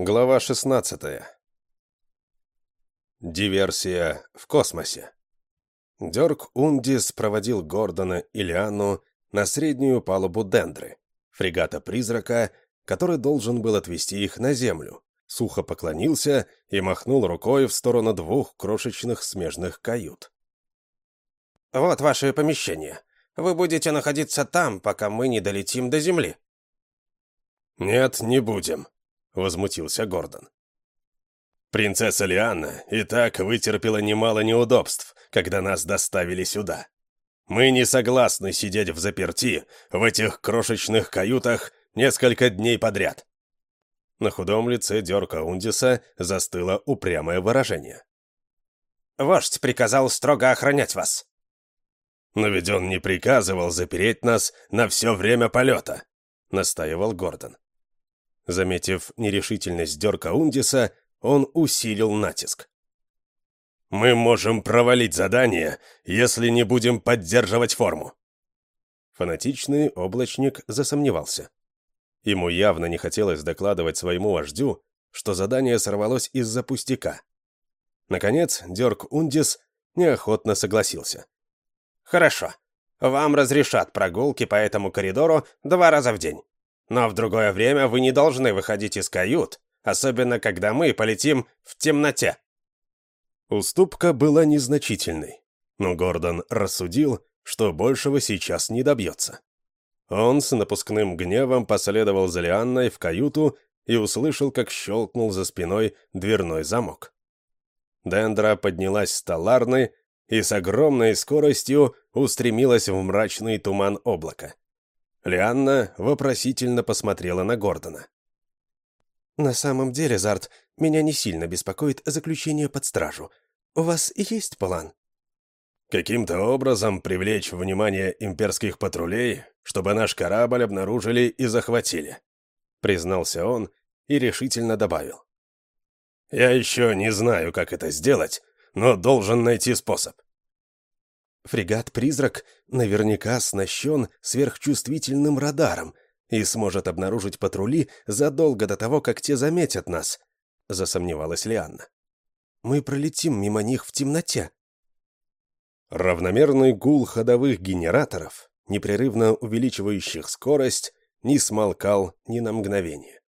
Глава 16. Диверсия в космосе. Дёрк Ундис проводил Гордона и Лиану на среднюю палубу Дендры, фрегата-призрака, который должен был отвезти их на Землю, сухо поклонился и махнул рукой в сторону двух крошечных смежных кают. «Вот ваше помещение. Вы будете находиться там, пока мы не долетим до Земли». «Нет, не будем», — возмутился Гордон. «Принцесса Лианна и так вытерпела немало неудобств, когда нас доставили сюда. Мы не согласны сидеть в заперти в этих крошечных каютах несколько дней подряд». На худом лице Дерка Ундиса застыло упрямое выражение. «Вождь приказал строго охранять вас». «Но ведь он не приказывал запереть нас на все время полета», — настаивал Гордон. Заметив нерешительность Дерка Ундиса, он усилил натиск. «Мы можем провалить задание, если не будем поддерживать форму». Фанатичный облачник засомневался. Ему явно не хотелось докладывать своему вождю, что задание сорвалось из-за пустяка. Наконец, Дерк Ундис неохотно согласился. «Хорошо. Вам разрешат прогулки по этому коридору два раза в день. Но в другое время вы не должны выходить из кают, особенно когда мы полетим в темноте». Уступка была незначительной, но Гордон рассудил, что большего сейчас не добьется. Он с напускным гневом последовал за Лианной в каюту и услышал, как щелкнул за спиной дверной замок. Дендра поднялась с таларной и с огромной скоростью устремилась в мрачный туман облака. Лианна вопросительно посмотрела на Гордона. «На самом деле, Зарт, меня не сильно беспокоит заключение под стражу. У вас есть план?» «Каким-то образом привлечь внимание имперских патрулей, чтобы наш корабль обнаружили и захватили», признался он и решительно добавил. «Я еще не знаю, как это сделать, но должен найти способ. Фрегат-призрак наверняка оснащен сверхчувствительным радаром и сможет обнаружить патрули задолго до того, как те заметят нас, — засомневалась Лианна. Мы пролетим мимо них в темноте. Равномерный гул ходовых генераторов, непрерывно увеличивающих скорость, не смолкал ни на мгновение.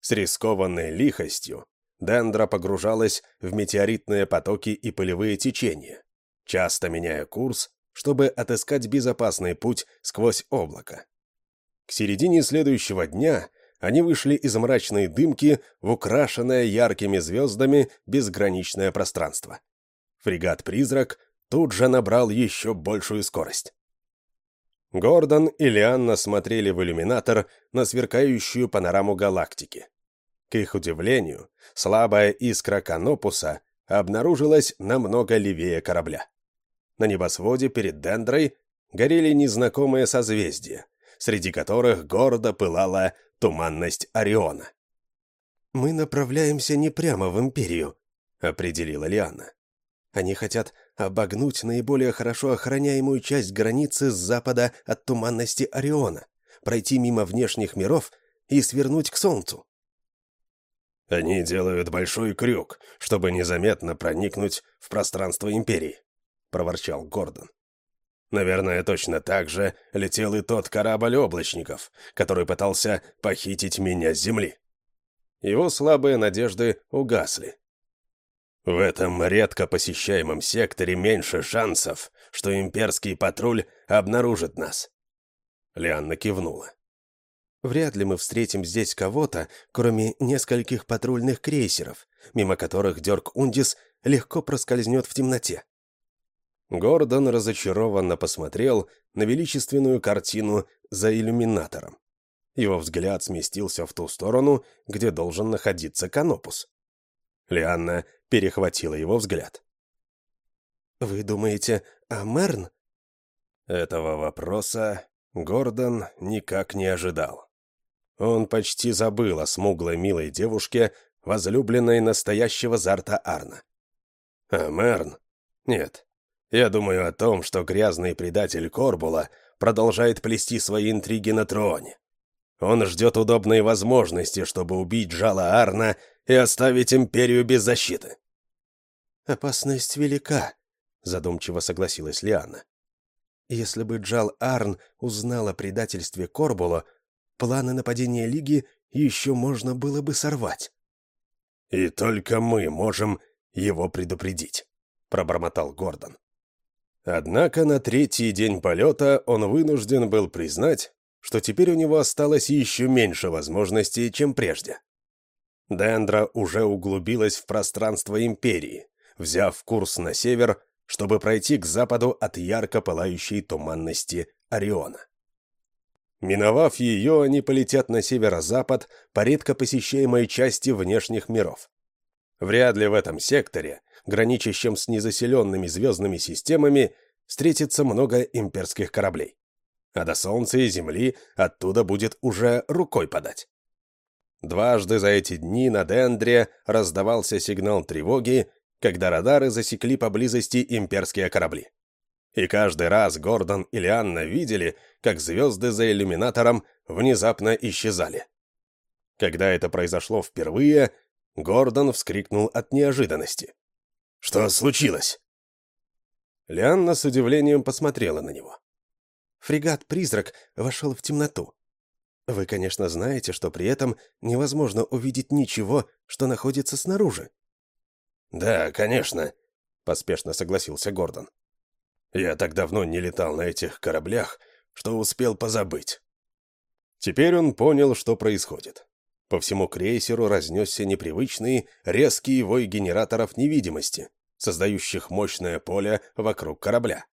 С рискованной лихостью Дендра погружалась в метеоритные потоки и пылевые течения, часто меняя курс, чтобы отыскать безопасный путь сквозь облако. К середине следующего дня они вышли из мрачной дымки в украшенное яркими звездами безграничное пространство. Фрегат-призрак тут же набрал еще большую скорость. Гордон и Лианна смотрели в иллюминатор на сверкающую панораму галактики. К их удивлению, слабая искра Канопуса обнаружилась намного левее корабля. На небосводе перед Дендрой горели незнакомые созвездия, среди которых гордо пылала туманность Ориона. «Мы направляемся не прямо в Империю», — определила Лиана. «Они хотят обогнуть наиболее хорошо охраняемую часть границы с запада от туманности Ориона, пройти мимо внешних миров и свернуть к Солнцу». «Они делают большой крюк, чтобы незаметно проникнуть в пространство Империи», — проворчал Гордон. «Наверное, точно так же летел и тот корабль облачников, который пытался похитить меня с Земли». Его слабые надежды угасли. В этом редко посещаемом секторе меньше шансов, что имперский патруль обнаружит нас. Лианна кивнула. Вряд ли мы встретим здесь кого-то, кроме нескольких патрульных крейсеров, мимо которых Дёрк Ундис легко проскользнет в темноте. Гордон разочарованно посмотрел на величественную картину за иллюминатором. Его взгляд сместился в ту сторону, где должен находиться Канопус. Лианна перехватила его взгляд. «Вы думаете о Мерн?» Этого вопроса Гордон никак не ожидал. Он почти забыл о смуглой милой девушке, возлюбленной настоящего Зарта Арна. А Мерн? Нет, я думаю о том, что грязный предатель Корбула продолжает плести свои интриги на троне. Он ждет удобной возможности, чтобы убить Джала Арна и оставить Империю без защиты. «Опасность велика», — задумчиво согласилась Лиана. «Если бы Джал Арн узнал о предательстве Корбула, планы нападения Лиги еще можно было бы сорвать». «И только мы можем его предупредить», — пробормотал Гордон. Однако на третий день полета он вынужден был признать, что теперь у него осталось еще меньше возможностей, чем прежде. Дендра уже углубилась в пространство Империи, взяв курс на север, чтобы пройти к западу от ярко пылающей туманности Ориона. Миновав ее, они полетят на северо-запад по редко посещаемой части внешних миров. Вряд ли в этом секторе, граничащем с незаселенными звездными системами, встретится много имперских кораблей. А до Солнца и Земли оттуда будет уже рукой подать. Дважды за эти дни на Дендре раздавался сигнал тревоги, когда радары засекли поблизости имперские корабли. И каждый раз Гордон и Лианна видели, как звезды за иллюминатором внезапно исчезали. Когда это произошло впервые, Гордон вскрикнул от неожиданности. «Что случилось?» Лианна с удивлением посмотрела на него. «Фрегат-призрак вошел в темноту. Вы, конечно, знаете, что при этом невозможно увидеть ничего, что находится снаружи. «Да, конечно», — поспешно согласился Гордон. «Я так давно не летал на этих кораблях, что успел позабыть». Теперь он понял, что происходит. По всему крейсеру разнесся непривычный, резкий вой генераторов невидимости, создающих мощное поле вокруг корабля.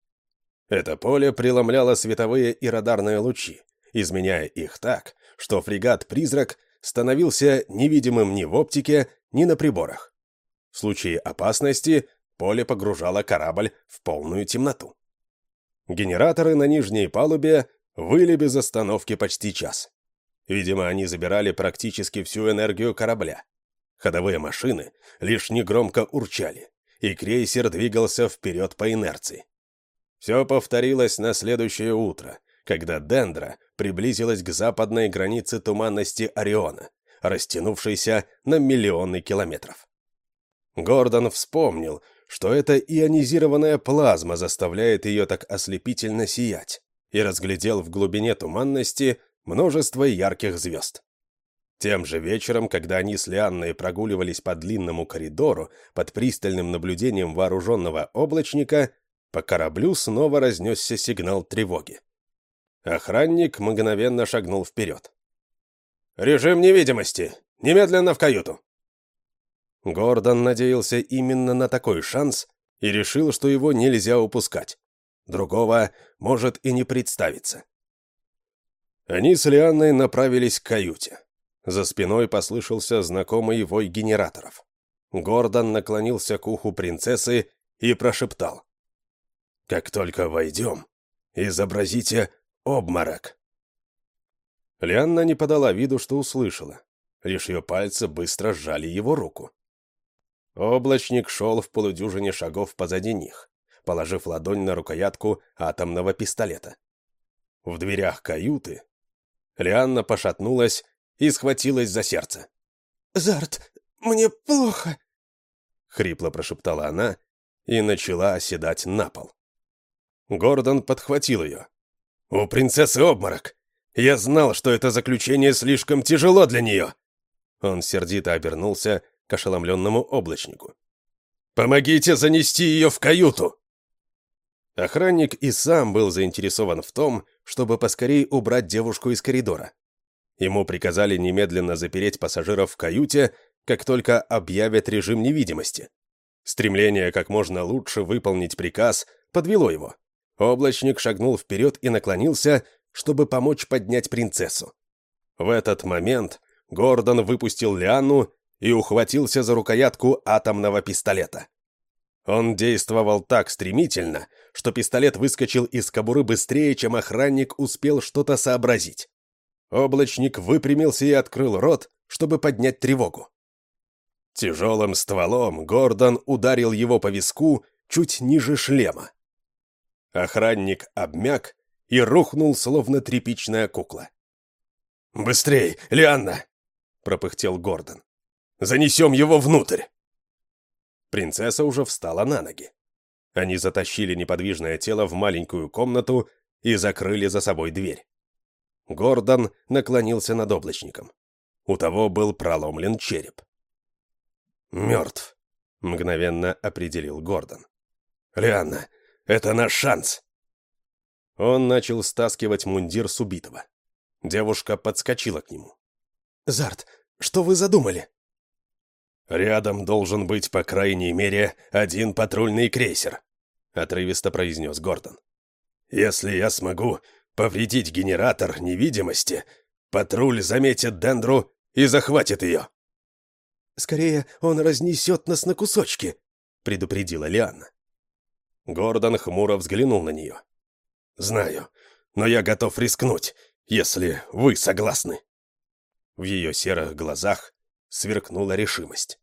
Это поле преломляло световые и радарные лучи, изменяя их так, что фрегат-призрак становился невидимым ни в оптике, ни на приборах. В случае опасности поле погружало корабль в полную темноту. Генераторы на нижней палубе выли без остановки почти час. Видимо, они забирали практически всю энергию корабля. Ходовые машины лишь негромко урчали, и крейсер двигался вперед по инерции. Все повторилось на следующее утро, когда Дендра приблизилась к западной границе туманности Ориона, растянувшейся на миллионы километров. Гордон вспомнил, что это ионизированная плазма заставляет ее так ослепительно сиять, и разглядел в глубине туманности множество ярких звезд. Тем же вечером, когда они с Лианной прогуливались по длинному коридору под пристальным наблюдением вооруженного облачника, по кораблю снова разнесся сигнал тревоги. Охранник мгновенно шагнул вперед. «Режим невидимости! Немедленно в каюту!» Гордон надеялся именно на такой шанс и решил, что его нельзя упускать. Другого может и не представиться. Они с Лианной направились к каюте. За спиной послышался знакомый вой генераторов. Гордон наклонился к уху принцессы и прошептал. «Как только войдем, изобразите обморок». Лианна не подала виду, что услышала. Лишь ее пальцы быстро сжали его руку. Облачник шел в полудюжине шагов позади них, положив ладонь на рукоятку атомного пистолета. В дверях каюты Лианна пошатнулась и схватилась за сердце. «Зарт, мне плохо!» — хрипло прошептала она и начала оседать на пол. Гордон подхватил ее. «У принцессы обморок! Я знал, что это заключение слишком тяжело для нее!» Он сердито обернулся к ошеломленному облачнику. «Помогите занести ее в каюту!» Охранник и сам был заинтересован в том, чтобы поскорее убрать девушку из коридора. Ему приказали немедленно запереть пассажиров в каюте, как только объявят режим невидимости. Стремление как можно лучше выполнить приказ подвело его. Облачник шагнул вперед и наклонился, чтобы помочь поднять принцессу. В этот момент Гордон выпустил Лианну и ухватился за рукоятку атомного пистолета. Он действовал так стремительно, что пистолет выскочил из кобуры быстрее, чем охранник успел что-то сообразить. Облачник выпрямился и открыл рот, чтобы поднять тревогу. Тяжелым стволом Гордон ударил его по виску чуть ниже шлема. Охранник обмяк и рухнул, словно тряпичная кукла. «Быстрей, Лианна!» — пропыхтел Гордон. «Занесем его внутрь!» Принцесса уже встала на ноги. Они затащили неподвижное тело в маленькую комнату и закрыли за собой дверь. Гордон наклонился над облачником. У того был проломлен череп. «Мертв», — мгновенно определил Гордон. «Лианна, это наш шанс!» Он начал стаскивать мундир с убитого. Девушка подскочила к нему. «Зарт, что вы задумали?» «Рядом должен быть, по крайней мере, один патрульный крейсер», — отрывисто произнес Гордон. «Если я смогу повредить генератор невидимости, патруль заметит Дендру и захватит ее». «Скорее, он разнесет нас на кусочки», — предупредила Лианна. Гордон хмуро взглянул на нее. «Знаю, но я готов рискнуть, если вы согласны». В ее серых глазах сверкнула решимость.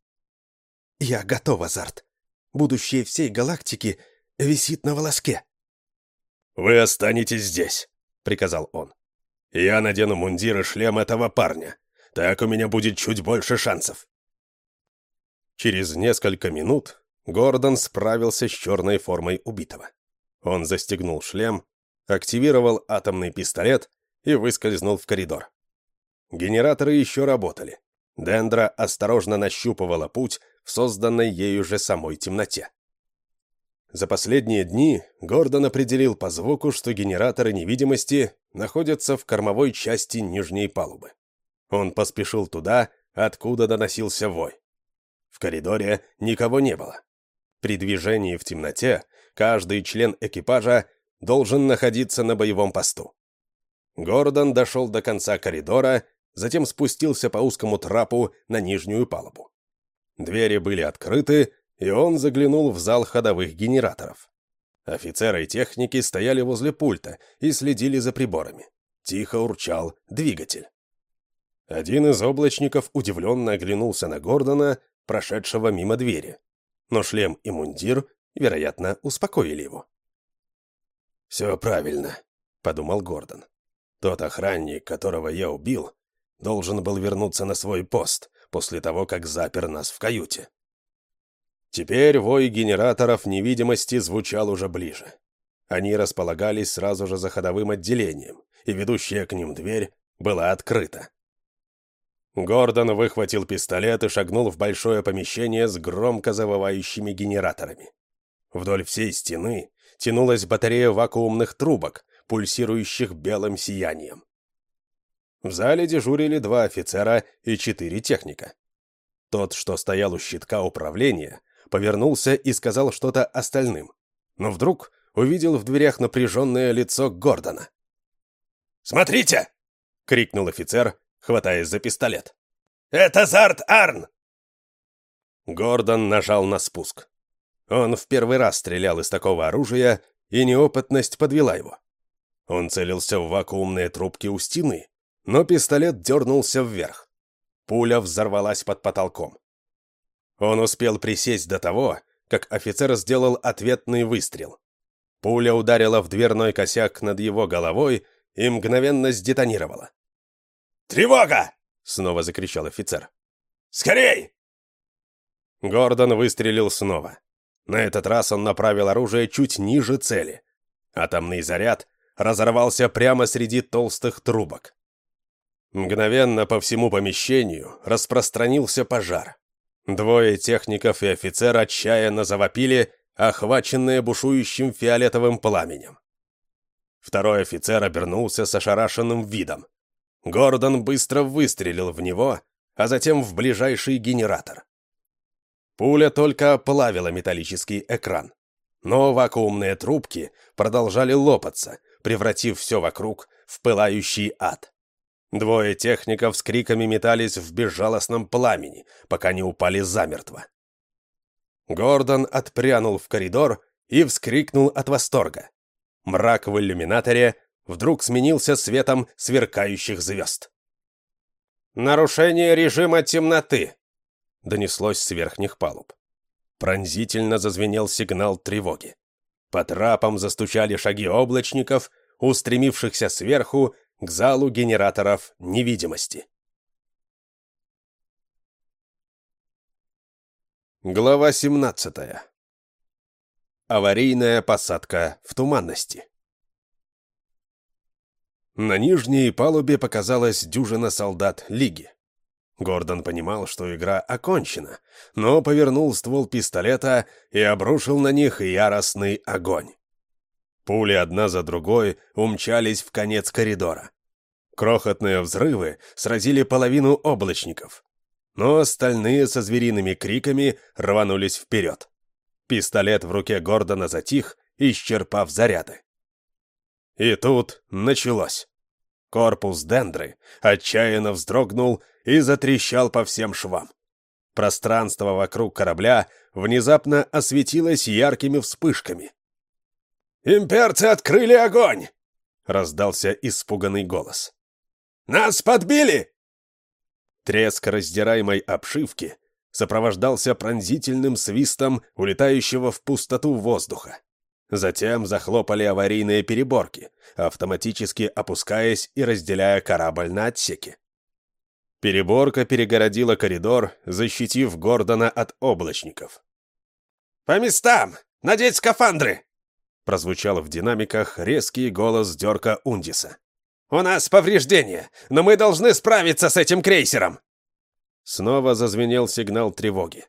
«Я готов, Азарт. Будущее всей галактики висит на волоске». «Вы останетесь здесь», — приказал он. «Я надену мундир и шлем этого парня. Так у меня будет чуть больше шансов». Через несколько минут Гордон справился с черной формой убитого. Он застегнул шлем, активировал атомный пистолет и выскользнул в коридор. Генераторы еще работали. Дендра осторожно нащупывала путь в созданной ею же самой темноте. За последние дни Гордон определил по звуку, что генераторы невидимости находятся в кормовой части нижней палубы. Он поспешил туда, откуда доносился вой. В коридоре никого не было. При движении в темноте каждый член экипажа должен находиться на боевом посту. Гордон дошел до конца коридора, затем спустился по узкому трапу на нижнюю палубу. Двери были открыты, и он заглянул в зал ходовых генераторов. Офицеры и техники стояли возле пульта и следили за приборами. Тихо урчал двигатель. Один из облачников удивленно оглянулся на Гордона, прошедшего мимо двери. Но шлем и мундир, вероятно, успокоили его. «Все правильно», — подумал Гордон. Тот охранник, которого я убил, должен был вернуться на свой пост после того, как запер нас в каюте. Теперь вой генераторов невидимости звучал уже ближе. Они располагались сразу же за ходовым отделением, и ведущая к ним дверь была открыта. Гордон выхватил пистолет и шагнул в большое помещение с громко завывающими генераторами. Вдоль всей стены тянулась батарея вакуумных трубок, пульсирующих белым сиянием. В зале дежурили два офицера и четыре техника. Тот, что стоял у щитка управления, повернулся и сказал что-то остальным, но вдруг увидел в дверях напряженное лицо Гордона. «Смотрите!» — крикнул офицер, хватаясь за пистолет. «Это Зарт Арн!» Гордон нажал на спуск. Он в первый раз стрелял из такого оружия, и неопытность подвела его. Он целился в вакуумные трубки у стены, но пистолет дернулся вверх. Пуля взорвалась под потолком. Он успел присесть до того, как офицер сделал ответный выстрел. Пуля ударила в дверной косяк над его головой и мгновенно сдетонировала. «Тревога!» — снова закричал офицер. «Скорей!» Гордон выстрелил снова. На этот раз он направил оружие чуть ниже цели. Атомный заряд разорвался прямо среди толстых трубок. Мгновенно по всему помещению распространился пожар. Двое техников и офицер отчаянно завопили, охваченные бушующим фиолетовым пламенем. Второй офицер обернулся с ошарашенным видом. Гордон быстро выстрелил в него, а затем в ближайший генератор. Пуля только оплавила металлический экран. Но вакуумные трубки продолжали лопаться, превратив все вокруг в пылающий ад. Двое техников с криками метались в безжалостном пламени, пока не упали замертво. Гордон отпрянул в коридор и вскрикнул от восторга. Мрак в иллюминаторе вдруг сменился светом сверкающих звезд. «Нарушение режима темноты!» — донеслось с верхних палуб. Пронзительно зазвенел сигнал тревоги. По трапам застучали шаги облачников, устремившихся сверху к залу генераторов невидимости. Глава 17. Аварийная посадка в туманности. На нижней палубе показалась дюжина солдат Лиги. Гордон понимал, что игра окончена, но повернул ствол пистолета и обрушил на них яростный огонь. Пули одна за другой умчались в конец коридора. Крохотные взрывы сразили половину облачников, но остальные со звериными криками рванулись вперед. Пистолет в руке Гордона затих, исчерпав заряды. И тут началось. Корпус дендры отчаянно вздрогнул и затрещал по всем швам. Пространство вокруг корабля внезапно осветилось яркими вспышками. «Имперцы открыли огонь!» — раздался испуганный голос. «Нас подбили!» Треск раздираемой обшивки сопровождался пронзительным свистом улетающего в пустоту воздуха. Затем захлопали аварийные переборки, автоматически опускаясь и разделяя корабль на отсеки. Переборка перегородила коридор, защитив Гордона от облачников. «По местам! Надеть скафандры!» Прозвучал в динамиках резкий голос Дерка Ундиса. «У нас повреждения, но мы должны справиться с этим крейсером!» Снова зазвенел сигнал тревоги.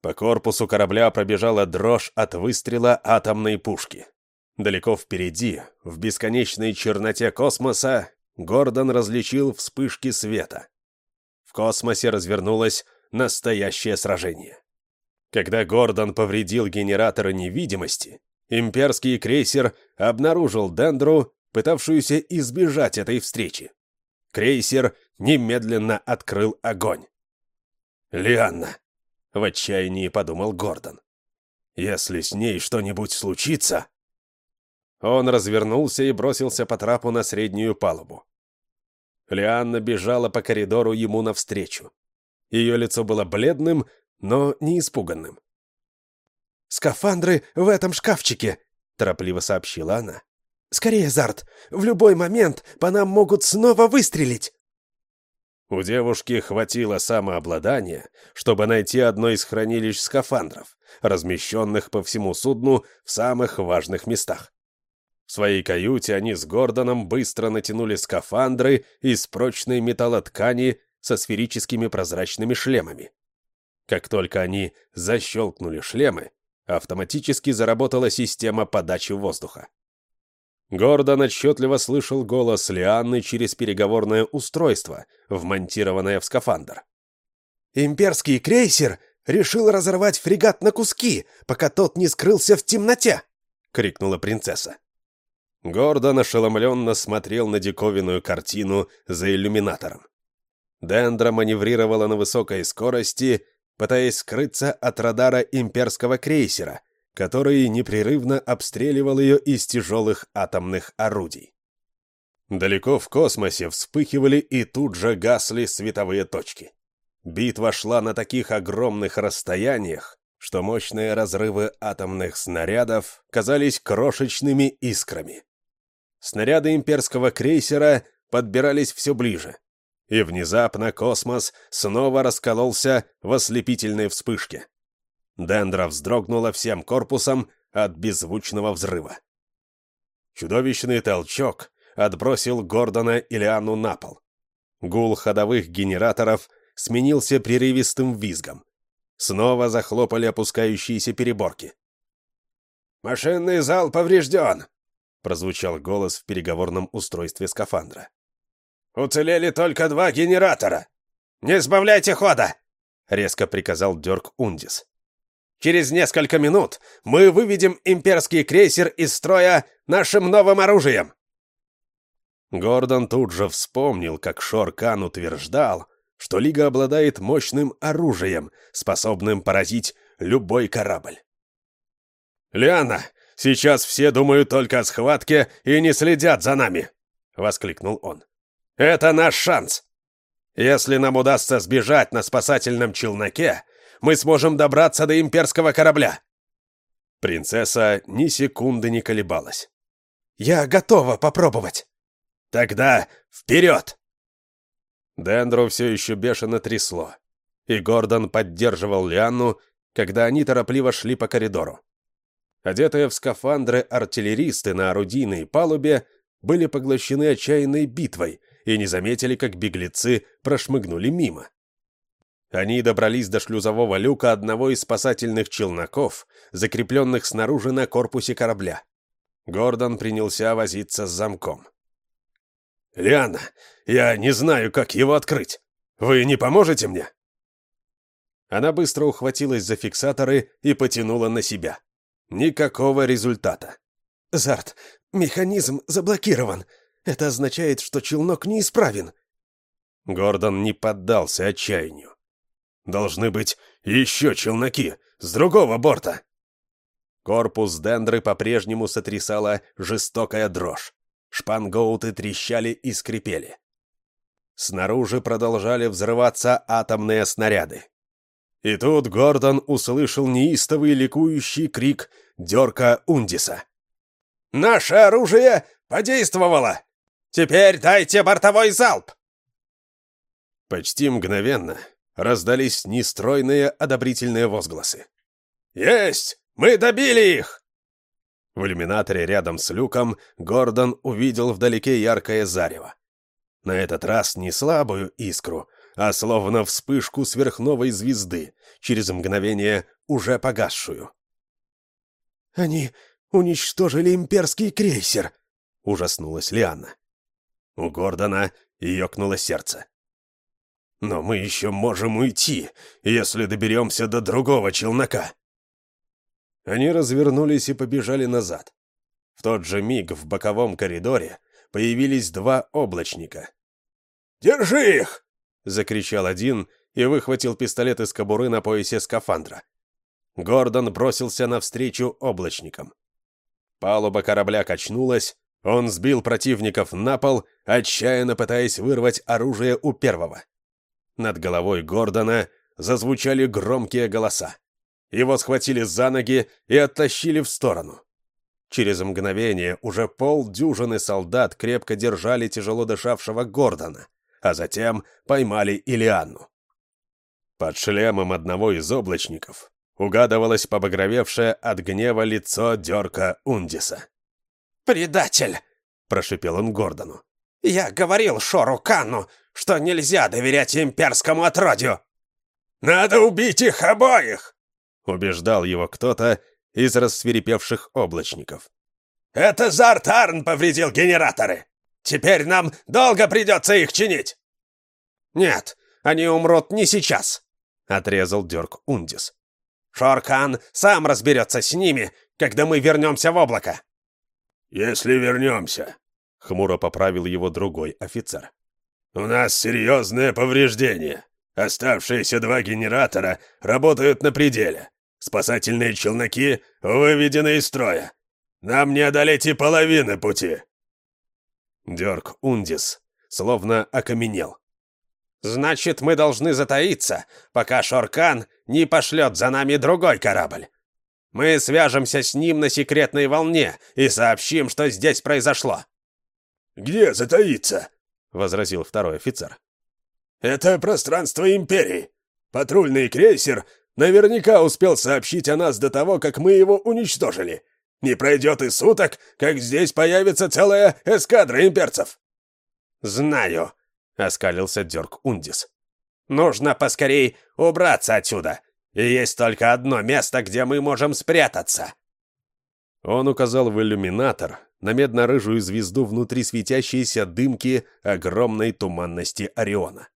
По корпусу корабля пробежала дрожь от выстрела атомной пушки. Далеко впереди, в бесконечной черноте космоса, Гордон различил вспышки света. В космосе развернулось настоящее сражение. Когда Гордон повредил генераторы невидимости, имперский крейсер обнаружил Дендру пытавшуюся избежать этой встречи. Крейсер немедленно открыл огонь. «Лианна!» — в отчаянии подумал Гордон. «Если с ней что-нибудь случится...» Он развернулся и бросился по трапу на среднюю палубу. Лианна бежала по коридору ему навстречу. Ее лицо было бледным, но не испуганным. «Скафандры в этом шкафчике», — торопливо сообщила она. «Скорее, Зарт! В любой момент по нам могут снова выстрелить!» У девушки хватило самообладания, чтобы найти одно из хранилищ скафандров, размещенных по всему судну в самых важных местах. В своей каюте они с Гордоном быстро натянули скафандры из прочной металлоткани со сферическими прозрачными шлемами. Как только они защелкнули шлемы, автоматически заработала система подачи воздуха. Гордон отчетливо слышал голос Лианны через переговорное устройство, вмонтированное в скафандр. «Имперский крейсер решил разорвать фрегат на куски, пока тот не скрылся в темноте!» — крикнула принцесса. Гордон ошеломленно смотрел на диковинную картину за иллюминатором. Дендра маневрировала на высокой скорости, пытаясь скрыться от радара имперского крейсера, который непрерывно обстреливал ее из тяжелых атомных орудий. Далеко в космосе вспыхивали и тут же гасли световые точки. Битва шла на таких огромных расстояниях, что мощные разрывы атомных снарядов казались крошечными искрами. Снаряды имперского крейсера подбирались все ближе, и внезапно космос снова раскололся в ослепительной вспышке. Дендра вздрогнула всем корпусом от беззвучного взрыва. Чудовищный толчок отбросил Гордона и Лиану на пол. Гул ходовых генераторов сменился прерывистым визгом. Снова захлопали опускающиеся переборки. «Машинный зал поврежден!» — прозвучал голос в переговорном устройстве скафандра. «Уцелели только два генератора! Не сбавляйте хода!» — резко приказал Дёрк Ундис. Через несколько минут мы выведем имперский крейсер из строя нашим новым оружием!» Гордон тут же вспомнил, как Шоркан утверждал, что Лига обладает мощным оружием, способным поразить любой корабль. «Лиана, сейчас все думают только о схватке и не следят за нами!» — воскликнул он. «Это наш шанс! Если нам удастся сбежать на спасательном челноке, мы сможем добраться до имперского корабля!» Принцесса ни секунды не колебалась. «Я готова попробовать!» Тогда вперед!» Дендру все еще бешено трясло, и Гордон поддерживал Лианну, когда они торопливо шли по коридору. Одетые в скафандры артиллеристы на орудийной палубе были поглощены отчаянной битвой и не заметили, как беглецы прошмыгнули мимо. Они добрались до шлюзового люка одного из спасательных челноков, закрепленных снаружи на корпусе корабля. Гордон принялся возиться с замком. «Лиана, я не знаю, как его открыть. Вы не поможете мне?» Она быстро ухватилась за фиксаторы и потянула на себя. Никакого результата. «Зарт, механизм заблокирован. Это означает, что челнок неисправен». Гордон не поддался отчаянию. Должны быть еще челноки с другого борта. Корпус дендры по-прежнему сотрясала жестокая дрожь. Шпангоуты трещали и скрипели. Снаружи продолжали взрываться атомные снаряды. И тут Гордон услышал неистовый ликующий крик Дерка Ундиса. «Наше оружие подействовало! Теперь дайте бортовой залп!» Почти мгновенно раздались нестройные одобрительные возгласы. «Есть! Мы добили их!» В иллюминаторе рядом с люком Гордон увидел вдалеке яркое зарево. На этот раз не слабую искру, а словно вспышку сверхновой звезды, через мгновение уже погасшую. «Они уничтожили имперский крейсер!» — ужаснулась Лианна. У Гордона ёкнуло сердце. Но мы еще можем уйти, если доберемся до другого челнока. Они развернулись и побежали назад. В тот же миг в боковом коридоре появились два облачника. «Держи их!» — закричал один и выхватил пистолет из кобуры на поясе скафандра. Гордон бросился навстречу облачникам. Палуба корабля качнулась, он сбил противников на пол, отчаянно пытаясь вырвать оружие у первого. Над головой Гордона зазвучали громкие голоса. Его схватили за ноги и оттащили в сторону. Через мгновение уже полдюжины солдат крепко держали тяжело дышавшего Гордона, а затем поймали Илианну. Под шлемом одного из облачников угадывалось побагровевшее от гнева лицо Дерка Ундиса. «Предатель!» — прошипел он Гордону. «Я говорил Шору Канну, что нельзя доверять имперскому отродью. Надо убить их обоих!» Убеждал его кто-то из рассверепевших облачников. «Это Зартарн повредил генераторы! Теперь нам долго придется их чинить!» «Нет, они умрут не сейчас!» — отрезал Дерк Ундис. «Шоркан сам разберется с ними, когда мы вернемся в облако!» «Если вернемся», — хмуро поправил его другой офицер. У нас серьезное повреждение. Оставшиеся два генератора работают на пределе. Спасательные челноки выведены из строя. Нам не одолеть и половины пути. Дерг Ундис словно окаменел. «Значит, мы должны затаиться, пока Шоркан не пошлет за нами другой корабль. Мы свяжемся с ним на секретной волне и сообщим, что здесь произошло». «Где затаиться?» — возразил второй офицер. «Это пространство Империи. Патрульный крейсер наверняка успел сообщить о нас до того, как мы его уничтожили. Не пройдет и суток, как здесь появится целая эскадра имперцев». «Знаю», — оскалился Дерг Ундис. «Нужно поскорей убраться отсюда. И есть только одно место, где мы можем спрятаться». Он указал в иллюминатор, на медно-рыжую звезду внутри светящейся дымки огромной туманности Ориона.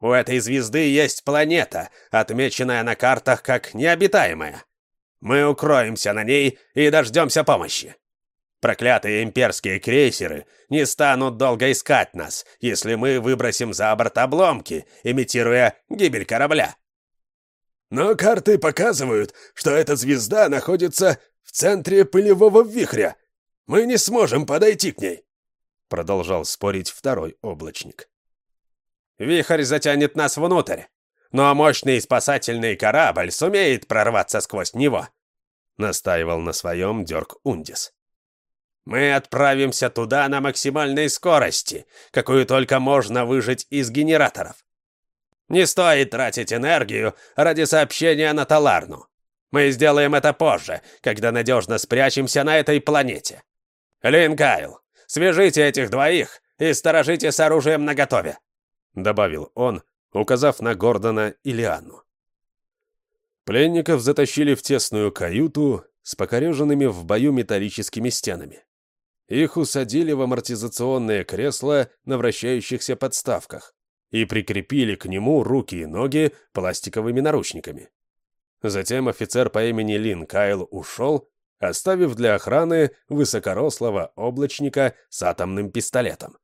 «У этой звезды есть планета, отмеченная на картах как необитаемая. Мы укроемся на ней и дождемся помощи. Проклятые имперские крейсеры не станут долго искать нас, если мы выбросим за борт обломки, имитируя гибель корабля». «Но карты показывают, что эта звезда находится в центре пылевого вихря», мы не сможем подойти к ней!» Продолжал спорить второй облачник. «Вихрь затянет нас внутрь, но мощный спасательный корабль сумеет прорваться сквозь него!» Настаивал на своем Дерг Ундис. Мы отправимся туда на максимальной скорости, какую только можно выжать из генераторов. Не стоит тратить энергию ради сообщения на Таларну. Мы сделаем это позже, когда надежно спрячемся на этой планете. Лин Кайл, свяжите этих двоих и сторожите с оружием наготове», — добавил он, указав на Гордона и Лианну. Пленников затащили в тесную каюту с покореженными в бою металлическими стенами. Их усадили в амортизационное кресло на вращающихся подставках и прикрепили к нему руки и ноги пластиковыми наручниками. Затем офицер по имени Лин Кайл ушел, оставив для охраны высокорослого облачника с атомным пистолетом.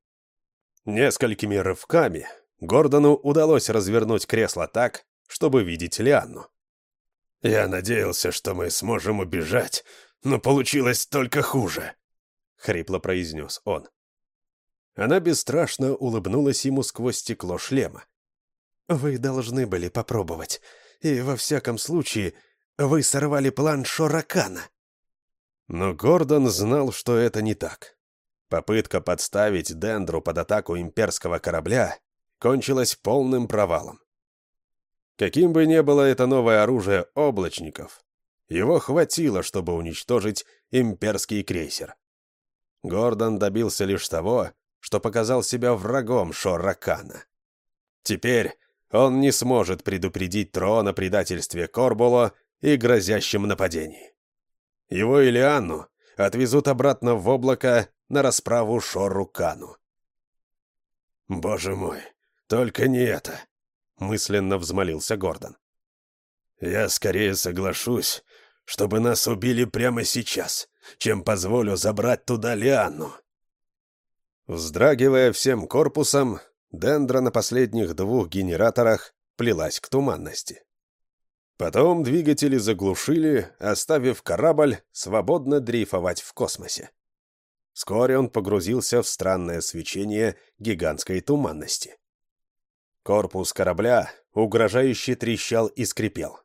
Несколькими рывками Гордону удалось развернуть кресло так, чтобы видеть Лианну. «Я надеялся, что мы сможем убежать, но получилось только хуже», — хрипло произнес он. Она бесстрашно улыбнулась ему сквозь стекло шлема. «Вы должны были попробовать, и во всяком случае вы сорвали план Шоракана». Но Гордон знал, что это не так. Попытка подставить Дендру под атаку имперского корабля кончилась полным провалом. Каким бы ни было это новое оружие облачников, его хватило, чтобы уничтожить имперский крейсер. Гордон добился лишь того, что показал себя врагом Шорракана. Теперь он не сможет предупредить Трон о предательстве Корбула и грозящем нападении. Его и Лианну отвезут обратно в облако на расправу Шоррукану. «Боже мой, только не это!» — мысленно взмолился Гордон. «Я скорее соглашусь, чтобы нас убили прямо сейчас, чем позволю забрать туда Лианну». Вздрагивая всем корпусом, Дендра на последних двух генераторах плелась к туманности. Потом двигатели заглушили, оставив корабль свободно дрейфовать в космосе. Вскоре он погрузился в странное свечение гигантской туманности. Корпус корабля угрожающе трещал и скрипел.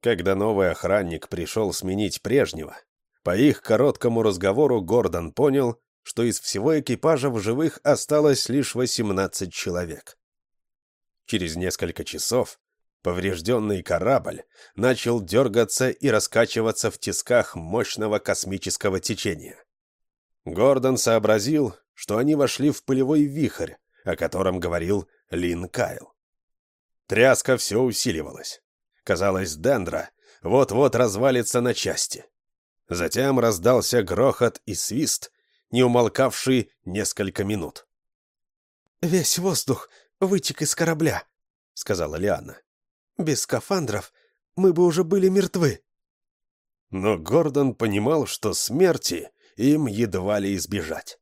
Когда новый охранник пришел сменить прежнего, по их короткому разговору Гордон понял, что из всего экипажа в живых осталось лишь 18 человек. Через несколько часов Поврежденный корабль начал дергаться и раскачиваться в тисках мощного космического течения. Гордон сообразил, что они вошли в пылевой вихрь, о котором говорил Лин Кайл. Тряска все усиливалась. Казалось, Дендра вот-вот развалится на части. Затем раздался грохот и свист, не умолкавший несколько минут. «Весь воздух вытек из корабля», — сказала Лиана. Без скафандров мы бы уже были мертвы. Но Гордон понимал, что смерти им едва ли избежать.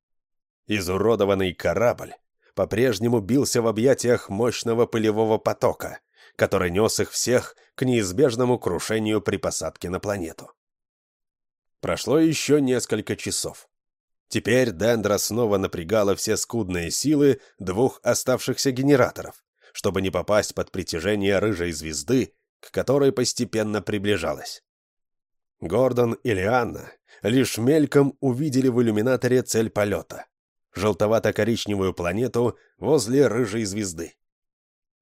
Изуродованный корабль по-прежнему бился в объятиях мощного пылевого потока, который нес их всех к неизбежному крушению при посадке на планету. Прошло еще несколько часов. Теперь Дендра снова напрягала все скудные силы двух оставшихся генераторов, чтобы не попасть под притяжение рыжей звезды, к которой постепенно приближалась. Гордон и Лианна лишь мельком увидели в иллюминаторе цель полета — желтовато-коричневую планету возле рыжей звезды.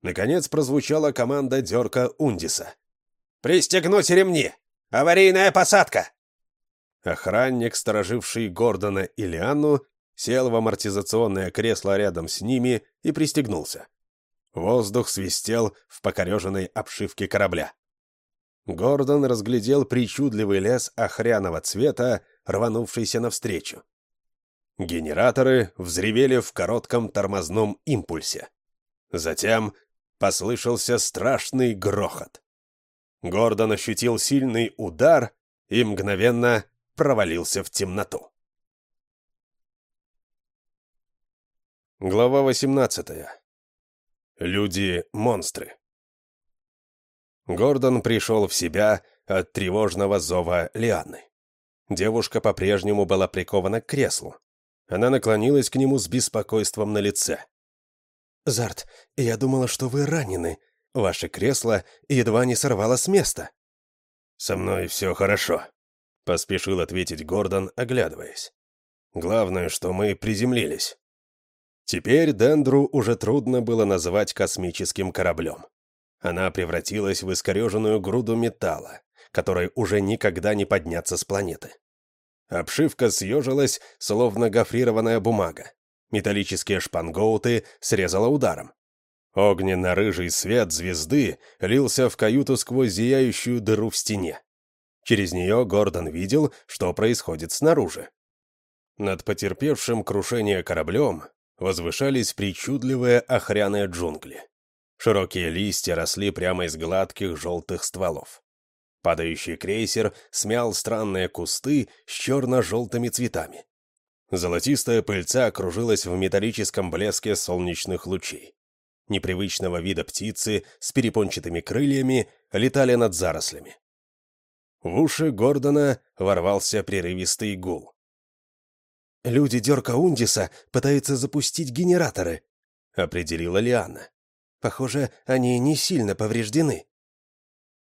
Наконец прозвучала команда дерка Ундиса. «Пристегнуть ремни! Аварийная посадка!» Охранник, стороживший Гордона и Лианну, сел в амортизационное кресло рядом с ними и пристегнулся. Воздух свистел в покореженной обшивке корабля. Гордон разглядел причудливый лес охряного цвета, рванувшийся навстречу. Генераторы взревели в коротком тормозном импульсе. Затем послышался страшный грохот. Гордон ощутил сильный удар и мгновенно провалился в темноту. Глава восемнадцатая. Люди-монстры. Гордон пришел в себя от тревожного зова Лианы. Девушка по-прежнему была прикована к креслу. Она наклонилась к нему с беспокойством на лице. «Зарт, я думала, что вы ранены. Ваше кресло едва не сорвало с места». «Со мной все хорошо», — поспешил ответить Гордон, оглядываясь. Главное, что мы приземлились. Теперь Дендру уже трудно было назвать космическим кораблем. Она превратилась в искореженную груду металла, которой уже никогда не подняться с планеты. Обшивка съежилась, словно гофрированная бумага. Металлические шпангоуты срезала ударом. Огненно-рыжий свет звезды лился в каюту сквозь зияющую дыру в стене. Через нее Гордон видел, что происходит снаружи. Над потерпевшим крушение кораблем возвышались причудливые охряные джунгли. Широкие листья росли прямо из гладких желтых стволов. Падающий крейсер смял странные кусты с черно-желтыми цветами. Золотистая пыльца окружилась в металлическом блеске солнечных лучей. Непривычного вида птицы с перепончатыми крыльями летали над зарослями. В уши Гордона ворвался прерывистый гул. «Люди Дерка Ундиса пытаются запустить генераторы», — определила Лиана. «Похоже, они не сильно повреждены».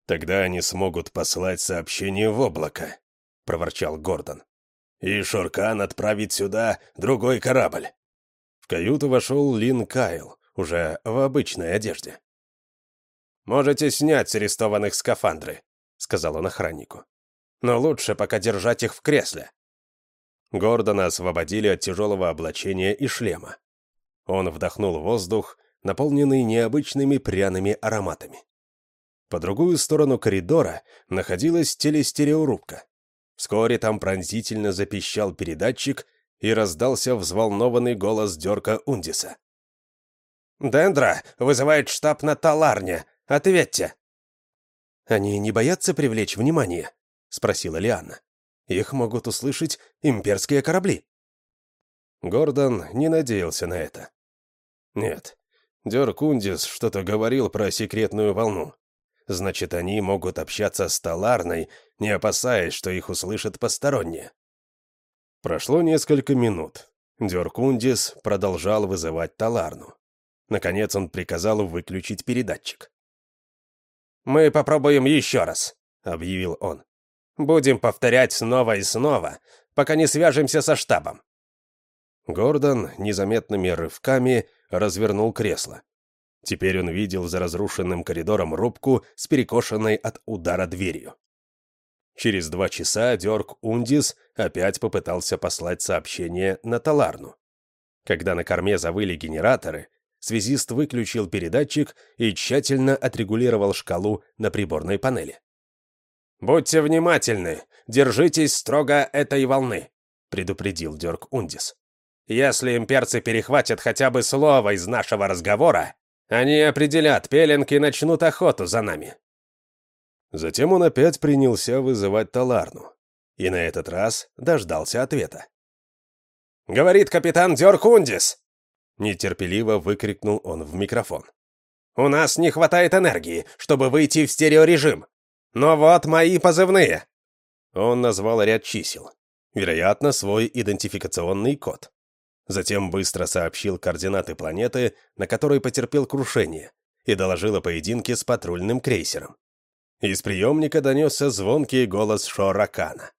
«Тогда они смогут послать сообщение в облако», — проворчал Гордон. «И Шоркан отправить сюда другой корабль». В каюту вошел Лин Кайл, уже в обычной одежде. «Можете снять с арестованных скафандры», — сказал он охраннику. «Но лучше пока держать их в кресле». Гордона освободили от тяжелого облачения и шлема. Он вдохнул воздух, наполненный необычными пряными ароматами. По другую сторону коридора находилась телестереорубка. Вскоре там пронзительно запищал передатчик и раздался взволнованный голос Дерка Ундиса. «Дендра вызывает штаб на Таларне. Ответьте!» «Они не боятся привлечь внимание?» — спросила Лианна. «Их могут услышать имперские корабли». Гордон не надеялся на это. Нет, Дёрк Ундис что-то говорил про секретную волну. Значит, они могут общаться с Таларной, не опасаясь, что их услышат посторонние. Прошло несколько минут. Дёркундис продолжал вызывать Таларну. Наконец он приказал выключить передатчик. «Мы попробуем еще раз», — объявил он. «Будем повторять снова и снова, пока не свяжемся со штабом». Гордон незаметными рывками развернул кресло. Теперь он видел за разрушенным коридором рубку с перекошенной от удара дверью. Через два часа Дёрк Ундис опять попытался послать сообщение на Таларну. Когда на корме завыли генераторы, связист выключил передатчик и тщательно отрегулировал шкалу на приборной панели. «Будьте внимательны, держитесь строго этой волны», — предупредил Дёрк Ундис. «Если имперцы перехватят хотя бы слово из нашего разговора, они определят пеленг и начнут охоту за нами». Затем он опять принялся вызывать Таларну. И на этот раз дождался ответа. «Говорит капитан Дёркундис!» Нетерпеливо выкрикнул он в микрофон. «У нас не хватает энергии, чтобы выйти в стереорежим. Но вот мои позывные!» Он назвал ряд чисел. Вероятно, свой идентификационный код. Затем быстро сообщил координаты планеты, на которой потерпел крушение, и доложил о поединке с патрульным крейсером. Из приемника донесся звонкий голос Шоракана.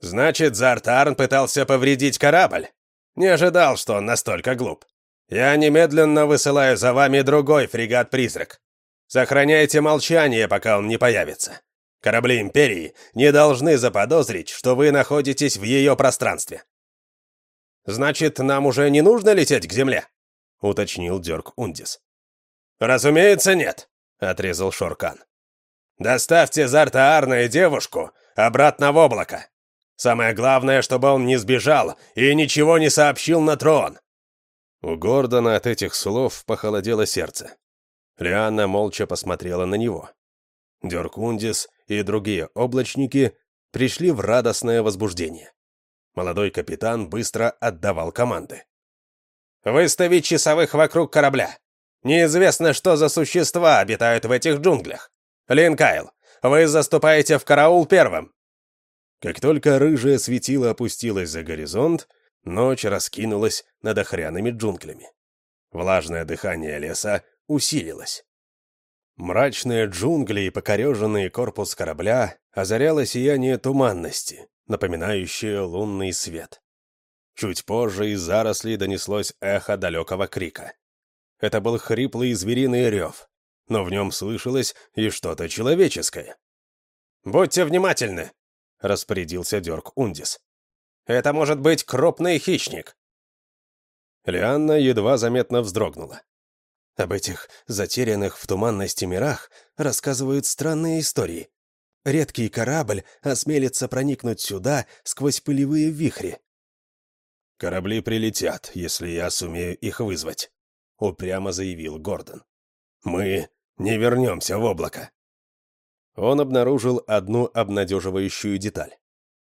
«Значит, Зартарн пытался повредить корабль? Не ожидал, что он настолько глуп. Я немедленно высылаю за вами другой фрегат-призрак. Сохраняйте молчание, пока он не появится. Корабли Империи не должны заподозрить, что вы находитесь в ее пространстве. «Значит, нам уже не нужно лететь к земле?» — уточнил Дёрк Ундис. «Разумеется, нет», — отрезал Шоркан. «Доставьте Зартаарна и девушку обратно в облако. Самое главное, чтобы он не сбежал и ничего не сообщил на трон». У Гордона от этих слов похолодело сердце. Лианна молча посмотрела на него. Дёркундис и другие облачники пришли в радостное возбуждение. Молодой капитан быстро отдавал команды. «Выставить часовых вокруг корабля. Неизвестно, что за существа обитают в этих джунглях. Линкайл, вы заступаете в караул первым». Как только рыжее светило опустилось за горизонт, ночь раскинулась над охряными джунглями. Влажное дыхание леса усилилось. Мрачные джунгли и покореженный корпус корабля озаряло сияние туманности, напоминающее лунный свет. Чуть позже из зарослей донеслось эхо далекого крика. Это был хриплый звериный рев, но в нем слышалось и что-то человеческое. «Будьте внимательны!» — распорядился Дёрк Ундис. «Это может быть крупный хищник!» Лианна едва заметно вздрогнула. Об этих затерянных в туманности мирах рассказывают странные истории. Редкий корабль осмелится проникнуть сюда сквозь пылевые вихри. «Корабли прилетят, если я сумею их вызвать», — упрямо заявил Гордон. «Мы не вернемся в облако». Он обнаружил одну обнадеживающую деталь.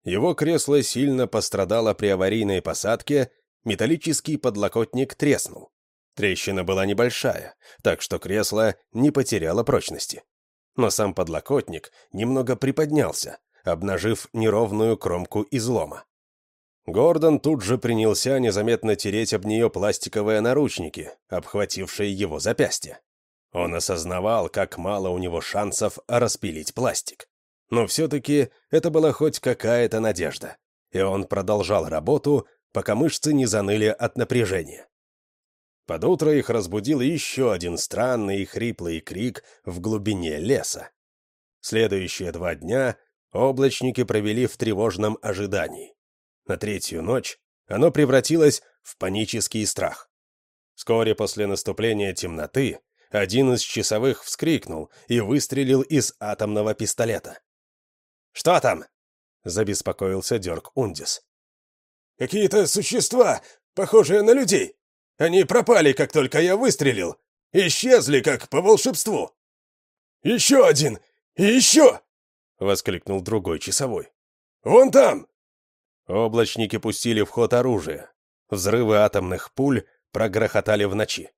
Его кресло сильно пострадало при аварийной посадке, металлический подлокотник треснул. Трещина была небольшая, так что кресло не потеряло прочности. Но сам подлокотник немного приподнялся, обнажив неровную кромку излома. Гордон тут же принялся незаметно тереть об нее пластиковые наручники, обхватившие его запястье. Он осознавал, как мало у него шансов распилить пластик. Но все-таки это была хоть какая-то надежда, и он продолжал работу, пока мышцы не заныли от напряжения. Под утро их разбудил еще один странный и хриплый крик в глубине леса. Следующие два дня облачники провели в тревожном ожидании. На третью ночь оно превратилось в панический страх. Вскоре после наступления темноты один из часовых вскрикнул и выстрелил из атомного пистолета. «Что там?» — забеспокоился Дёрк Ундис. «Какие-то существа, похожие на людей!» Они пропали, как только я выстрелил. Исчезли, как по волшебству. Еще один! И еще!» — воскликнул другой часовой. «Вон там!» Облачники пустили в ход оружие. Взрывы атомных пуль прогрохотали в ночи.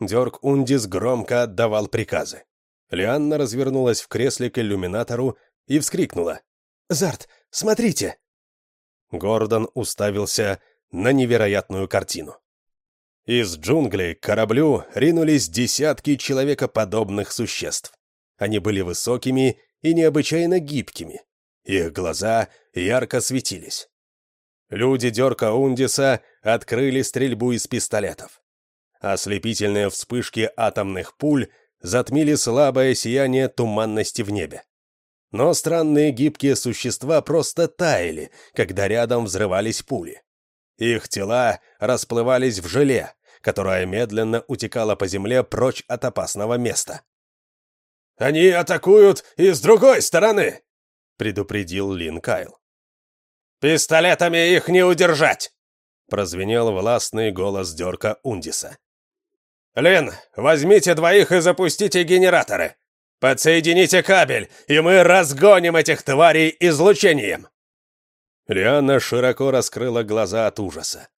Дёрк Ундис громко отдавал приказы. Лианна развернулась в кресле к иллюминатору и вскрикнула. «Зарт, смотрите!» Гордон уставился на невероятную картину. Из джунглей к кораблю ринулись десятки человекоподобных существ. Они были высокими и необычайно гибкими. Их глаза ярко светились. Люди Дерка Ундиса открыли стрельбу из пистолетов. Ослепительные вспышки атомных пуль затмили слабое сияние туманности в небе. Но странные гибкие существа просто таяли, когда рядом взрывались пули. Их тела расплывались в желе, которое медленно утекало по земле прочь от опасного места. «Они атакуют и с другой стороны!» — предупредил Лин Кайл. «Пистолетами их не удержать!» — прозвенел властный голос Дерка Ундиса. «Лин, возьмите двоих и запустите генераторы! Подсоедините кабель, и мы разгоним этих тварей излучением!» Лиана широко раскрыла глаза от ужаса.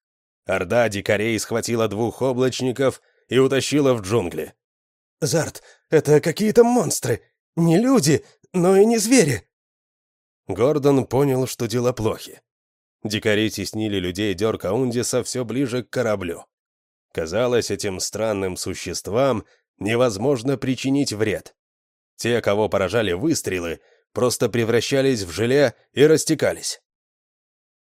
Орда дикарей схватила двух облачников и утащила в джунгли. «Зарт, это какие-то монстры! Не люди, но и не звери!» Гордон понял, что дела плохи. Дикари теснили людей Дёрка Ундиса все ближе к кораблю. Казалось, этим странным существам невозможно причинить вред. Те, кого поражали выстрелы, просто превращались в желе и растекались.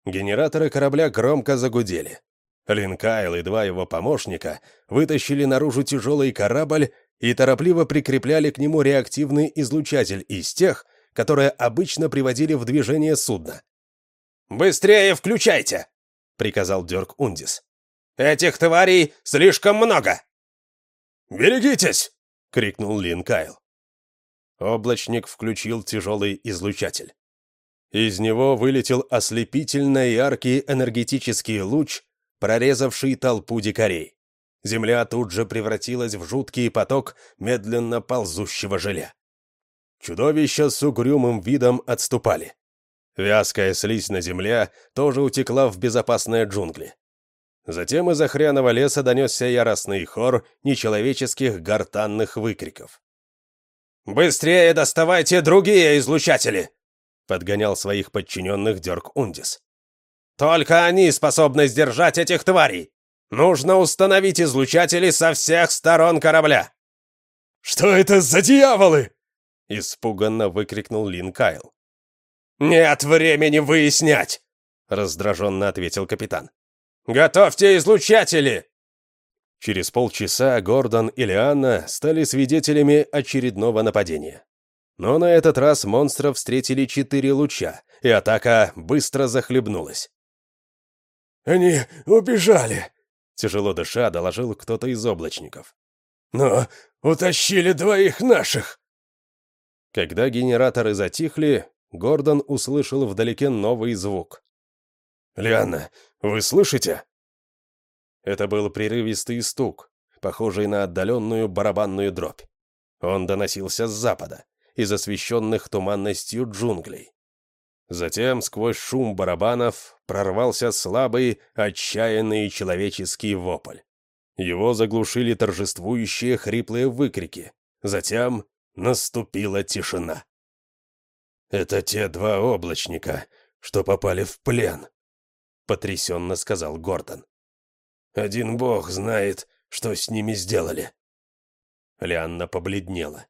Генераторы корабля громко загудели. Линкайл и два его помощника вытащили наружу тяжелый корабль и торопливо прикрепляли к нему реактивный излучатель из тех, которые обычно приводили в движение судно. «Быстрее включайте!» — приказал Дёрк Ундис. «Этих тварей слишком много!» «Берегитесь!» — крикнул Лин Кайл. Облачник включил тяжелый излучатель. Из него вылетел ослепительно яркий энергетический луч, прорезавший толпу дикарей. Земля тут же превратилась в жуткий поток медленно ползущего желе. Чудовища с угрюмым видом отступали. Вязкая слизь на земле тоже утекла в безопасные джунгли. Затем из охряного леса донесся яростный хор нечеловеческих гортанных выкриков. «Быстрее доставайте другие излучатели!» подгонял своих подчиненных Дерк Ундис. «Только они способны сдержать этих тварей! Нужно установить излучатели со всех сторон корабля!» «Что это за дьяволы?» — испуганно выкрикнул Лин Кайл. «Нет времени выяснять!» — раздраженно ответил капитан. «Готовьте излучатели!» Через полчаса Гордон и Лианна стали свидетелями очередного нападения. Но на этот раз монстров встретили четыре луча, и атака быстро захлебнулась. «Они убежали!» — тяжело дыша доложил кто-то из облачников. «Но утащили двоих наших!» Когда генераторы затихли, Гордон услышал вдалеке новый звук. «Лианна, вы слышите?» Это был прерывистый стук, похожий на отдаленную барабанную дробь. Он доносился с запада, из освещенных туманностью джунглей. Затем сквозь шум барабанов прорвался слабый, отчаянный человеческий вопль. Его заглушили торжествующие хриплые выкрики. Затем наступила тишина. «Это те два облачника, что попали в плен», — потрясенно сказал Гордон. Один бог знает, что с ними сделали». Лианна побледнела.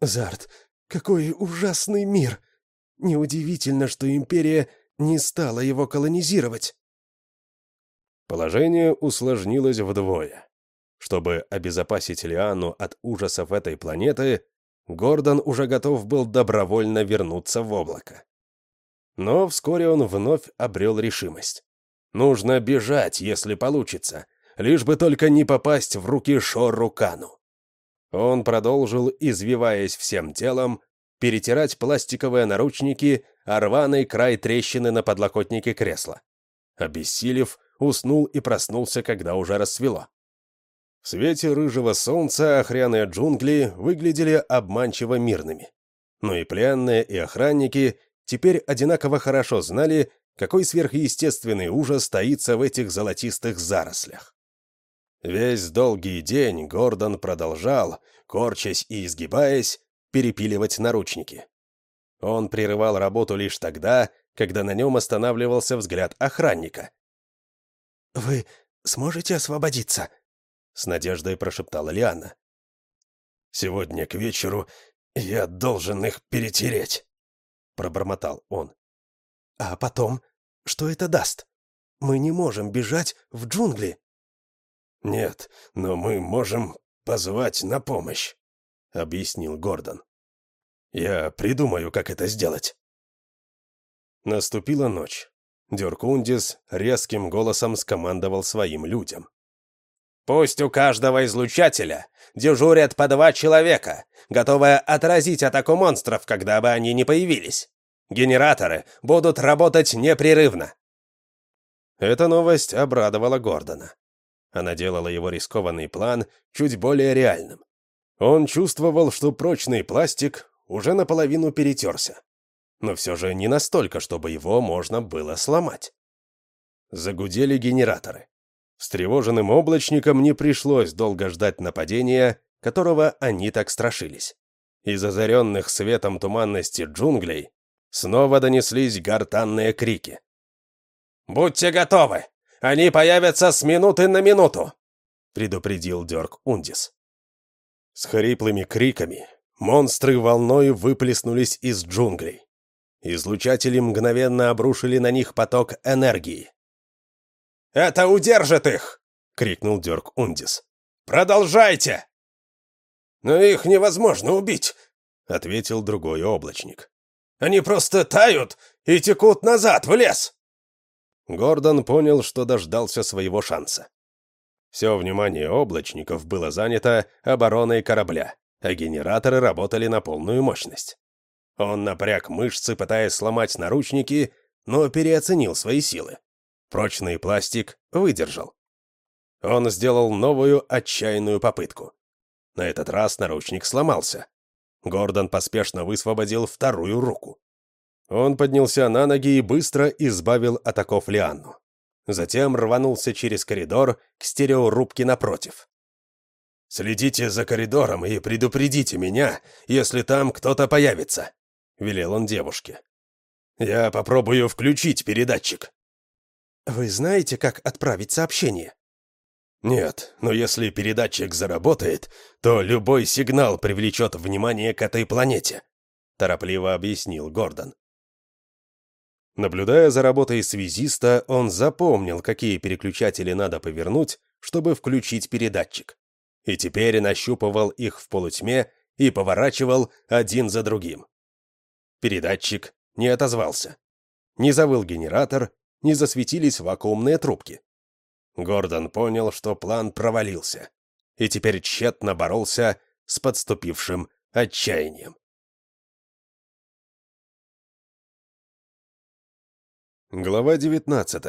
«Зарт, какой ужасный мир! Неудивительно, что Империя не стала его колонизировать». Положение усложнилось вдвое. Чтобы обезопасить Лианну от ужасов этой планеты, Гордон уже готов был добровольно вернуться в облако. Но вскоре он вновь обрел решимость. Нужно бежать, если получится, лишь бы только не попасть в руки Шоррукану. Он продолжил, извиваясь всем телом, перетирать пластиковые наручники, а рваный край трещины на подлокотнике кресла. Обессилев, уснул и проснулся, когда уже рассвело. В свете рыжего солнца охряные джунгли выглядели обманчиво мирными. Но и пленные, и охранники теперь одинаково хорошо знали, какой сверхъестественный ужас таится в этих золотистых зарослях. Весь долгий день Гордон продолжал, корчась и изгибаясь, перепиливать наручники. Он прерывал работу лишь тогда, когда на нем останавливался взгляд охранника. «Вы сможете освободиться?» — с надеждой прошептала Лиана. «Сегодня к вечеру я должен их перетереть», — пробормотал он. «А потом что это даст? Мы не можем бежать в джунгли». «Нет, но мы можем позвать на помощь», — объяснил Гордон. «Я придумаю, как это сделать». Наступила ночь. Дюркундис резким голосом скомандовал своим людям. «Пусть у каждого излучателя дежурят по два человека, готовые отразить атаку монстров, когда бы они не появились. Генераторы будут работать непрерывно. Эта новость обрадовала Гордона. Она делала его рискованный план чуть более реальным. Он чувствовал, что прочный пластик уже наполовину перетерся. Но все же не настолько, чтобы его можно было сломать. Загудели генераторы. Встревоженным облачникам не пришлось долго ждать нападения, которого они так страшились. Из озаренных светом туманности джунглей Снова донеслись гортанные крики. «Будьте готовы! Они появятся с минуты на минуту!» предупредил Дёрк Ундис. С хриплыми криками монстры волной выплеснулись из джунглей. Излучатели мгновенно обрушили на них поток энергии. «Это удержит их!» — крикнул Дёрк Ундис. «Продолжайте!» «Но их невозможно убить!» — ответил другой облачник. Они просто тают и текут назад, в лес!» Гордон понял, что дождался своего шанса. Все внимание облачников было занято обороной корабля, а генераторы работали на полную мощность. Он напряг мышцы, пытаясь сломать наручники, но переоценил свои силы. Прочный пластик выдержал. Он сделал новую отчаянную попытку. На этот раз наручник сломался, Гордон поспешно высвободил вторую руку. Он поднялся на ноги и быстро избавил от оков Лианну. Затем рванулся через коридор к стереорубке напротив. «Следите за коридором и предупредите меня, если там кто-то появится», — велел он девушке. «Я попробую включить передатчик». «Вы знаете, как отправить сообщение?» Нет, но если передатчик заработает, то любой сигнал привлечет внимание к этой планете», — торопливо объяснил Гордон. Наблюдая за работой связиста, он запомнил, какие переключатели надо повернуть, чтобы включить передатчик. И теперь нащупывал их в полутьме и поворачивал один за другим. Передатчик не отозвался. Не завыл генератор, не засветились вакуумные трубки. Гордон понял, что план провалился, и теперь тщетно боролся с подступившим отчаянием. Глава 19.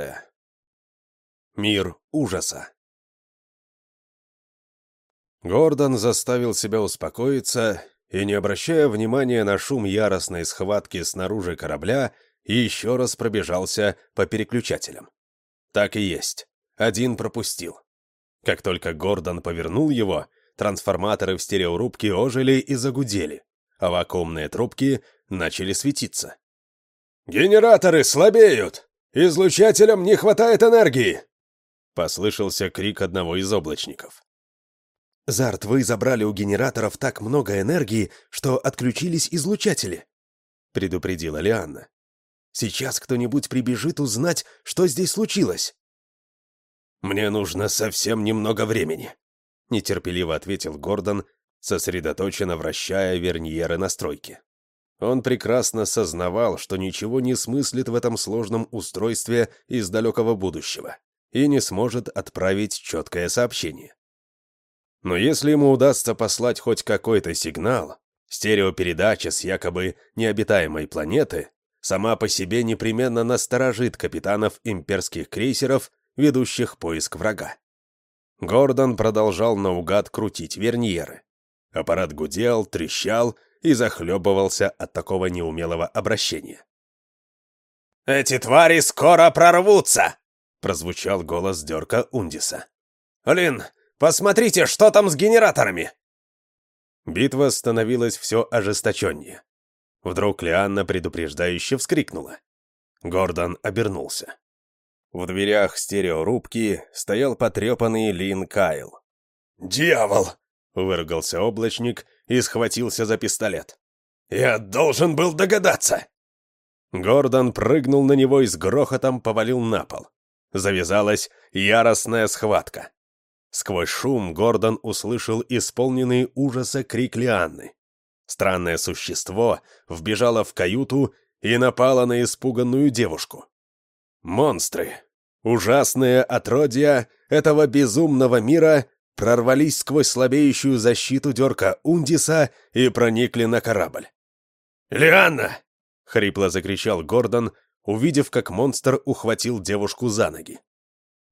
Мир ужаса. Гордон заставил себя успокоиться и, не обращая внимания на шум яростной схватки снаружи корабля, еще раз пробежался по переключателям. Так и есть. Один пропустил. Как только Гордон повернул его, трансформаторы в стереорубке ожили и загудели, а вакуумные трубки начали светиться. «Генераторы слабеют! Излучателям не хватает энергии!» Послышался крик одного из облачников. «Зарт, вы забрали у генераторов так много энергии, что отключились излучатели», — предупредила Лианна. «Сейчас кто-нибудь прибежит узнать, что здесь случилось». «Мне нужно совсем немного времени», — нетерпеливо ответил Гордон, сосредоточенно вращая верниеры настройки. Он прекрасно сознавал, что ничего не смыслит в этом сложном устройстве из далекого будущего и не сможет отправить четкое сообщение. Но если ему удастся послать хоть какой-то сигнал, стереопередача с якобы необитаемой планеты сама по себе непременно насторожит капитанов имперских крейсеров, ведущих поиск врага. Гордон продолжал наугад крутить верниеры. Аппарат гудел, трещал и захлебывался от такого неумелого обращения. «Эти твари скоро прорвутся!» — прозвучал голос Дерка Ундиса. «Лин, посмотрите, что там с генераторами!» Битва становилась все ожесточеннее. Вдруг Лианна предупреждающе вскрикнула. Гордон обернулся. В дверях стереорубки стоял потрепанный Лин Кайл. «Дьявол!» — выругался облачник и схватился за пистолет. «Я должен был догадаться!» Гордон прыгнул на него и с грохотом повалил на пол. Завязалась яростная схватка. Сквозь шум Гордон услышал исполненный ужаса крик Лианны. Странное существо вбежало в каюту и напало на испуганную девушку. Монстры, ужасные отродья этого безумного мира прорвались сквозь слабеющую защиту дерка Ундиса и проникли на корабль. «Лианна!» — хрипло закричал Гордон, увидев, как монстр ухватил девушку за ноги.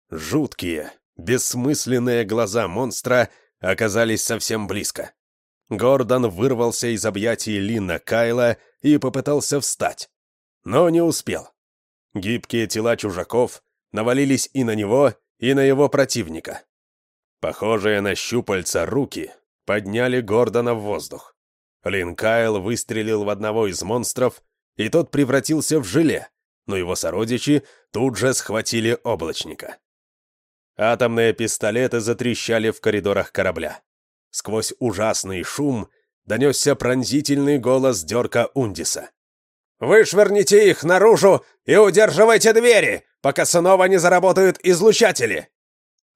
Жуткие, бессмысленные глаза монстра оказались совсем близко. Гордон вырвался из объятий Лина Кайла и попытался встать, но не успел. Гибкие тела чужаков навалились и на него, и на его противника. Похожие на щупальца руки подняли Гордона в воздух. Лин Кайл выстрелил в одного из монстров, и тот превратился в желе, но его сородичи тут же схватили облачника. Атомные пистолеты затрещали в коридорах корабля. Сквозь ужасный шум донесся пронзительный голос Дерка Ундиса. «Вышвырните их наружу и удерживайте двери, пока снова не заработают излучатели!»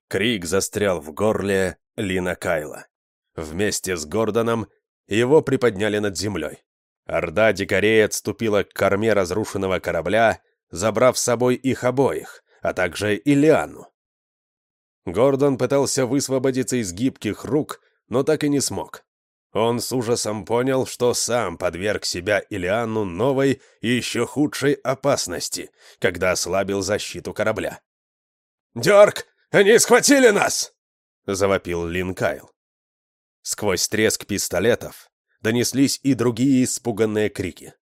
Крик застрял в горле Лина Кайла. Вместе с Гордоном его приподняли над землей. Орда дикарей отступила к корме разрушенного корабля, забрав с собой их обоих, а также и. Гордон пытался высвободиться из гибких рук, но так и не смог. Он с ужасом понял, что сам подверг себя и Лианну новой и еще худшей опасности, когда ослабил защиту корабля. «Дерг, они схватили нас!» — завопил Лин Кайл. Сквозь треск пистолетов донеслись и другие испуганные крики.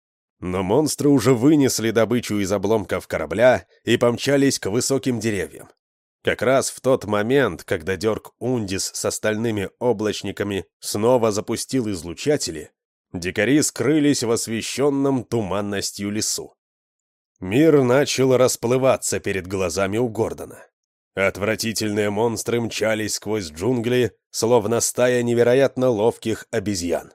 Но монстры уже вынесли добычу из обломков корабля и помчались к высоким деревьям. Как раз в тот момент, когда Дерг Ундис с остальными облачниками снова запустил излучатели, дикари скрылись в освещенном туманностью лесу. Мир начал расплываться перед глазами у Гордона. Отвратительные монстры мчались сквозь джунгли, словно стая невероятно ловких обезьян.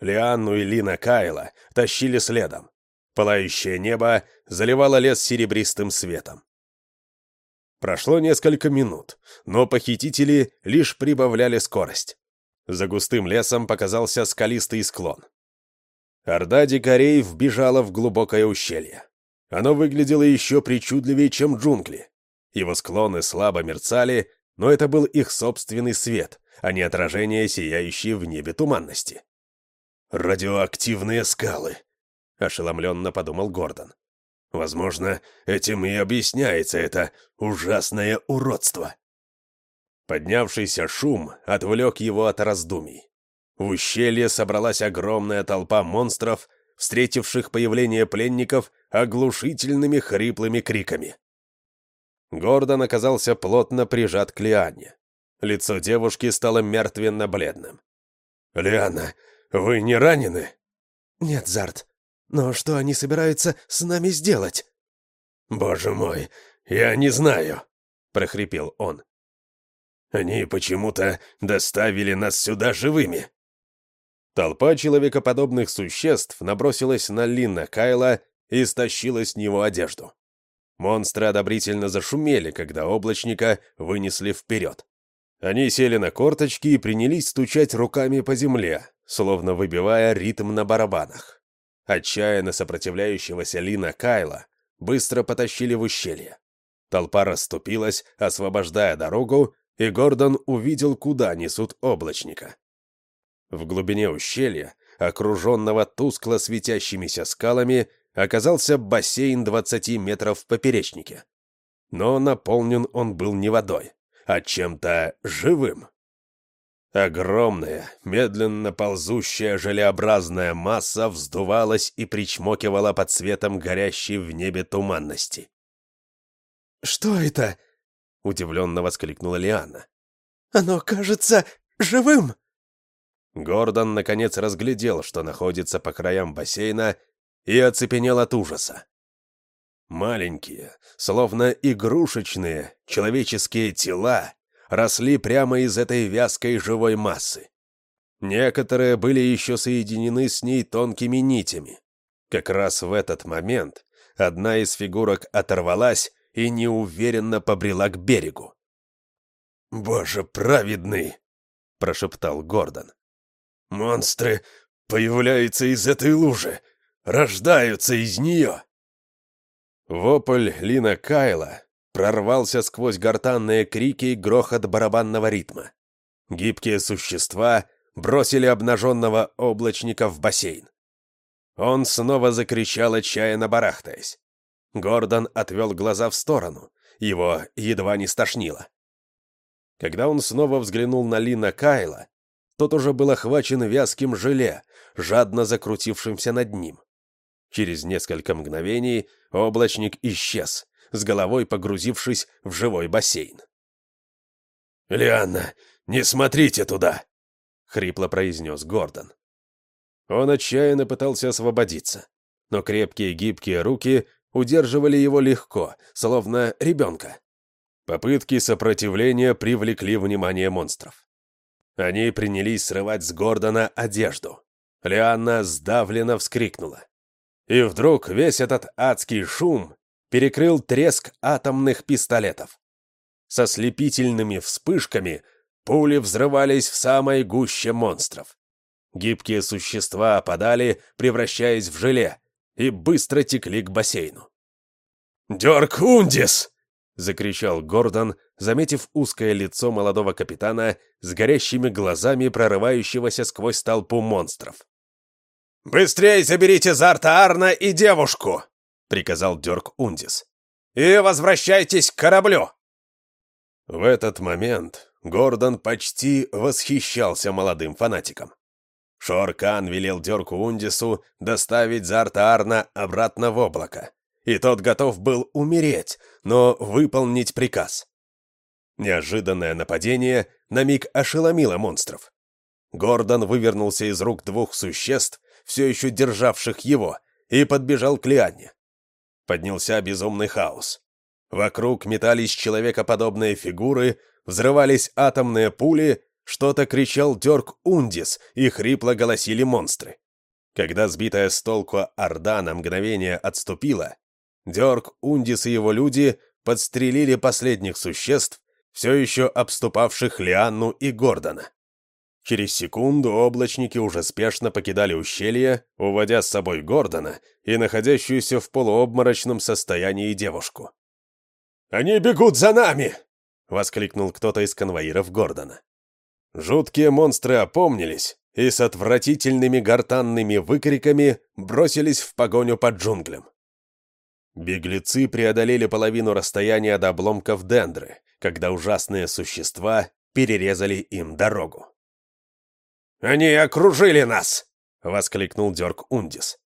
Лианну и Лина Кайла тащили следом. Пылающее небо заливало лес серебристым светом. Прошло несколько минут, но похитители лишь прибавляли скорость. За густым лесом показался скалистый склон. Орда дикарей вбежала в глубокое ущелье. Оно выглядело еще причудливее, чем джунгли. Его склоны слабо мерцали, но это был их собственный свет, а не отражение сияющей в небе туманности. «Радиоактивные скалы», — ошеломленно подумал Гордон. «Возможно, этим и объясняется это ужасное уродство». Поднявшийся шум отвлек его от раздумий. В ущелье собралась огромная толпа монстров, встретивших появление пленников оглушительными хриплыми криками. Гордон оказался плотно прижат к Лиане. Лицо девушки стало мертвенно-бледным. «Лиана, вы не ранены?» «Нет, Зарт. Но что они собираются с нами сделать?» «Боже мой, я не знаю», — прохрипел он. «Они почему-то доставили нас сюда живыми». Толпа человекоподобных существ набросилась на Линна Кайла и стащила с него одежду. Монстры одобрительно зашумели, когда облачника вынесли вперед. Они сели на корточки и принялись стучать руками по земле, словно выбивая ритм на барабанах. Отчаянно сопротивляющегося Лина Кайла быстро потащили в ущелье. Толпа расступилась, освобождая дорогу, и Гордон увидел, куда несут облачника. В глубине ущелья, окруженного тускло светящимися скалами, оказался бассейн 20 метров в поперечнике. Но наполнен он был не водой, а чем-то живым. Огромная, медленно ползущая желеобразная масса вздувалась и причмокивала под светом горящей в небе туманности. «Что это?» — удивленно воскликнула Лиана. «Оно кажется живым!» Гордон наконец разглядел, что находится по краям бассейна, и оцепенел от ужаса. Маленькие, словно игрушечные, человеческие тела росли прямо из этой вязкой живой массы. Некоторые были еще соединены с ней тонкими нитями. Как раз в этот момент одна из фигурок оторвалась и неуверенно побрела к берегу. «Боже праведный!» — прошептал Гордон. «Монстры появляются из этой лужи! рождаются из нее!» Вопль Лина Кайла прорвался сквозь гортанные крики и грохот барабанного ритма. Гибкие существа бросили обнаженного облачника в бассейн. Он снова закричал, отчаянно барахтаясь. Гордон отвел глаза в сторону, его едва не стошнило. Когда он снова взглянул на Лина Кайла, тот уже был охвачен вязким желе, жадно закрутившимся над ним. Через несколько мгновений облачник исчез, с головой погрузившись в живой бассейн. «Лианна, не смотрите туда!» — хрипло произнес Гордон. Он отчаянно пытался освободиться, но крепкие гибкие руки удерживали его легко, словно ребенка. Попытки сопротивления привлекли внимание монстров. Они принялись срывать с Гордона одежду. Лианна сдавленно вскрикнула. И вдруг весь этот адский шум перекрыл треск атомных пистолетов. Со слепительными вспышками пули взрывались в самой гуще монстров. Гибкие существа опадали, превращаясь в желе, и быстро текли к бассейну. «Дёрк Ундис!» — закричал Гордон, заметив узкое лицо молодого капитана с горящими глазами, прорывающегося сквозь толпу монстров. «Быстрей заберите Зарта Арна и девушку!» — приказал Дёрк Ундис. «И возвращайтесь к кораблю!» В этот момент Гордон почти восхищался молодым фанатиком. Шоркан велел Дёрку Ундису доставить Зарта Арна обратно в облако, и тот готов был умереть, но выполнить приказ. Неожиданное нападение на миг ошеломило монстров. Гордон вывернулся из рук двух существ все еще державших его, и подбежал к Лианне. Поднялся безумный хаос. Вокруг метались человекоподобные фигуры, взрывались атомные пули, что-то кричал Дёрк Ундис, и хрипло голосили монстры. Когда сбитая с толку Орда на мгновение отступила, Дёрк, Ундис и его люди подстрелили последних существ, все еще обступавших Лианну и Гордона. Через секунду облачники уже спешно покидали ущелье, уводя с собой Гордона и находящуюся в полуобморочном состоянии девушку. «Они бегут за нами!» — воскликнул кто-то из конвоиров Гордона. Жуткие монстры опомнились и с отвратительными гортанными выкриками бросились в погоню по джунглям. Беглецы преодолели половину расстояния до обломков дендры, когда ужасные существа перерезали им дорогу. «Они окружили нас!» — воскликнул Дёрк Ундис.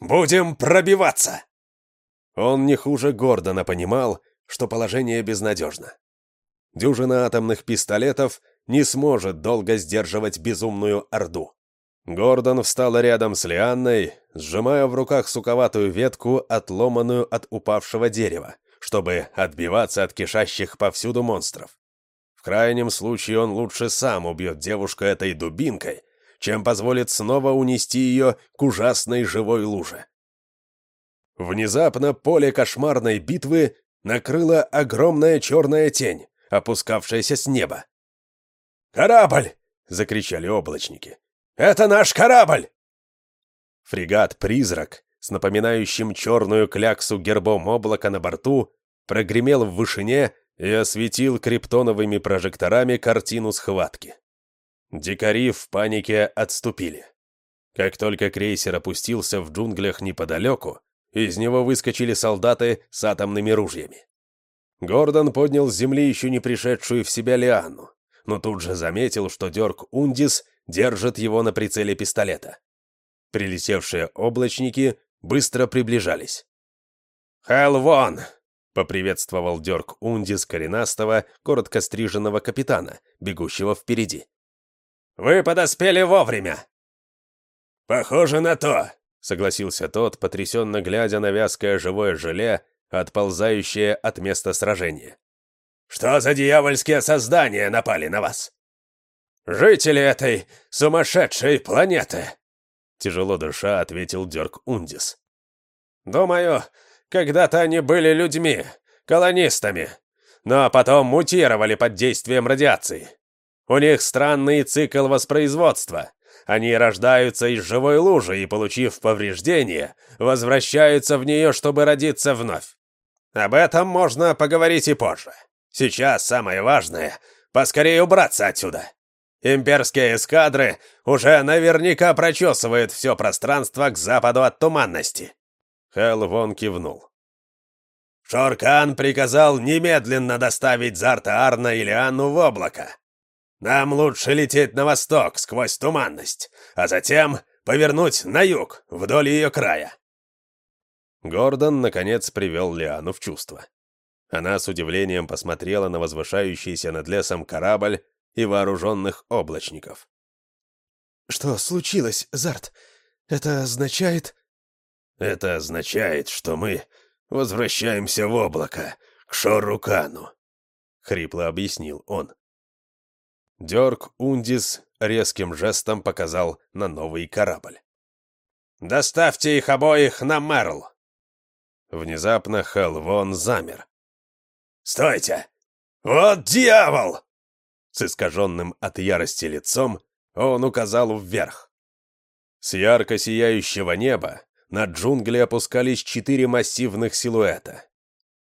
«Будем пробиваться!» Он не хуже Гордона понимал, что положение безнадежно. Дюжина атомных пистолетов не сможет долго сдерживать безумную орду. Гордон встал рядом с Лианной, сжимая в руках суковатую ветку, отломанную от упавшего дерева, чтобы отбиваться от кишащих повсюду монстров. В крайнем случае он лучше сам убьет девушку этой дубинкой, чем позволит снова унести ее к ужасной живой луже. Внезапно поле кошмарной битвы накрыла огромная черная тень, опускавшаяся с неба. «Корабль!» — закричали облачники. «Это наш корабль!» Фрегат-призрак с напоминающим черную кляксу гербом облака на борту прогремел в вышине и осветил криптоновыми прожекторами картину схватки. Дикари в панике отступили. Как только крейсер опустился в джунглях неподалеку, из него выскочили солдаты с атомными ружьями. Гордон поднял с земли еще не пришедшую в себя Лиану, но тут же заметил, что Дерк Ундис держит его на прицеле пистолета. Прилетевшие облачники быстро приближались. «Хэл вон!» — поприветствовал Дёрк Ундис коренастого, коротко стриженного капитана, бегущего впереди. «Вы подоспели вовремя!» «Похоже на то!» — согласился тот, потрясенно глядя на вязкое живое желе, отползающее от места сражения. «Что за дьявольские создания напали на вас?» «Жители этой сумасшедшей планеты!» Тяжело дыша, ответил Дёрк Ундис. «Думаю, когда-то они были людьми, колонистами, но потом мутировали под действием радиации. У них странный цикл воспроизводства. Они рождаются из живой лужи и, получив повреждения, возвращаются в нее, чтобы родиться вновь. Об этом можно поговорить и позже. Сейчас самое важное — поскорее убраться отсюда. Имперские эскадры уже наверняка прочесывают все пространство к западу от туманности. Хэл Вон кивнул. Шоркан приказал немедленно доставить Зарта Арна и Лианну в облако. Нам лучше лететь на восток, сквозь туманность, а затем повернуть на юг, вдоль ее края. Гордон, наконец, привел Лиану в чувство. Она с удивлением посмотрела на возвышающийся над лесом корабль и вооруженных облачников. «Что случилось, Зарт? Это означает...» Это означает, что мы возвращаемся в облако, к Шорукану», — хрипло объяснил он. Дёрк Ундис резким жестом показал на новый корабль. «Доставьте их обоих на Мерл!» Внезапно Хелвон замер. «Стойте! Вот дьявол!» С искаженным от ярости лицом он указал вверх. С ярко сияющего неба на джунгли опускались четыре массивных силуэта.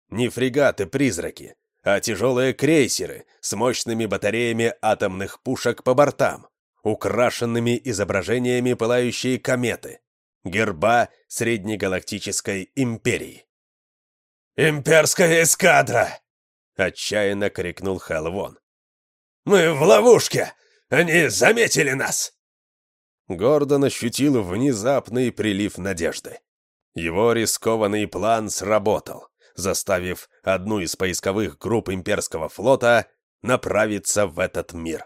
Не фрегаты-призраки, а тяжелые крейсеры с мощными батареями атомных пушек по бортам, украшенными изображениями пылающей кометы, герба Среднегалактической империи. «Имперская эскадра!» — отчаянно крикнул Халвон. «Мы в ловушке! Они заметили нас!» Гордон ощутил внезапный прилив надежды. Его рискованный план сработал, заставив одну из поисковых групп имперского флота направиться в этот мир.